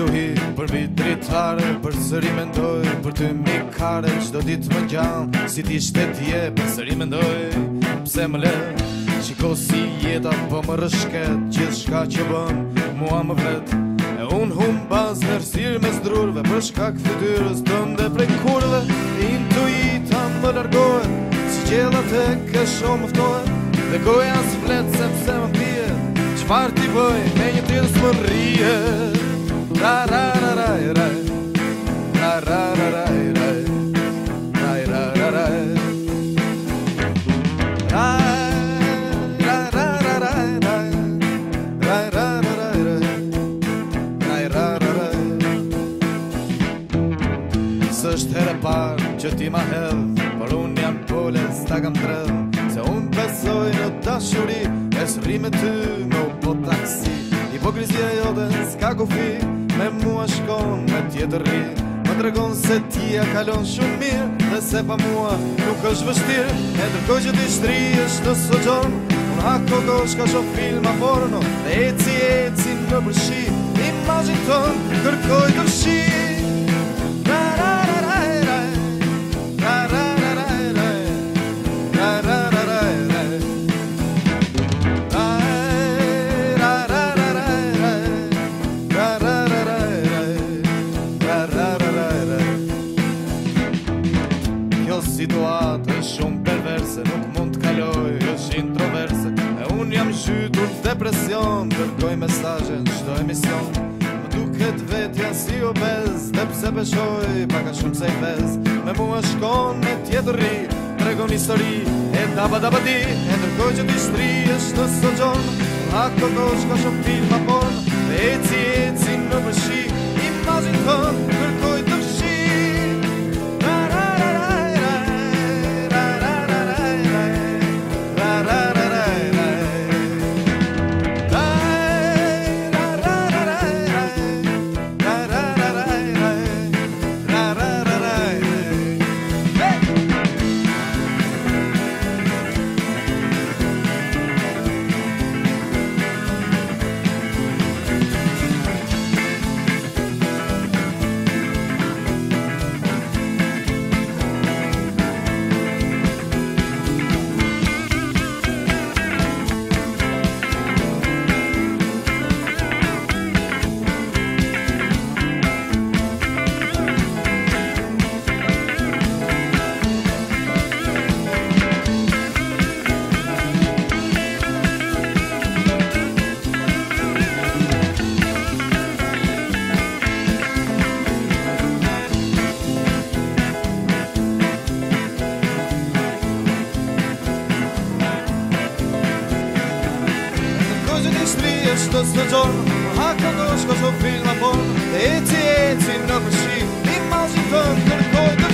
tu hi Për vitritare, për sëri mendoj Për ty mi kare, qdo dit më gjan Si ti shtet je, për sëri mendoj Pse më le, qiko si jeta Po më rëshket, qithë shka që bën Mua më vret, e unë hum bazë Në rësir me zdrurve, për shka këtë Dëm dhe prej kurve, intuita më largohet Si gjela të kësho më ftohet Dhe goja së Se sepse më pije Qfar ti bëj, me një tjetës më rrë është herë parë që ti ma hedhë Por unë janë pole, s'ta kam të Se unë pesoj në dashuri E shri me ty në po taksi I po s'ka kufi Me mua shkon me tjetër ri Më të regon se ti a kalon shumë mirë Dhe se pa mua nuk është vështirë E tërkoj që ti shtri është në soqon Unë ha koko shka shumë film a porno Dhe eci eci në përshi Imagin tonë kërkoj të përshirë depresion Kërkoj mesaje në qdo emision Më duket vetja si o bez Dhe pse pak paka shumë se i bez Me mua shkon me tjetëri Tregon histori e da daba di E tërkoj që t'i shtri është të sëgjon Ako kosh ka shumë film a por Dhe eci eci në mëshin στο τζον Hakando los cosas film upon Eti eti no fushi Mi mazito del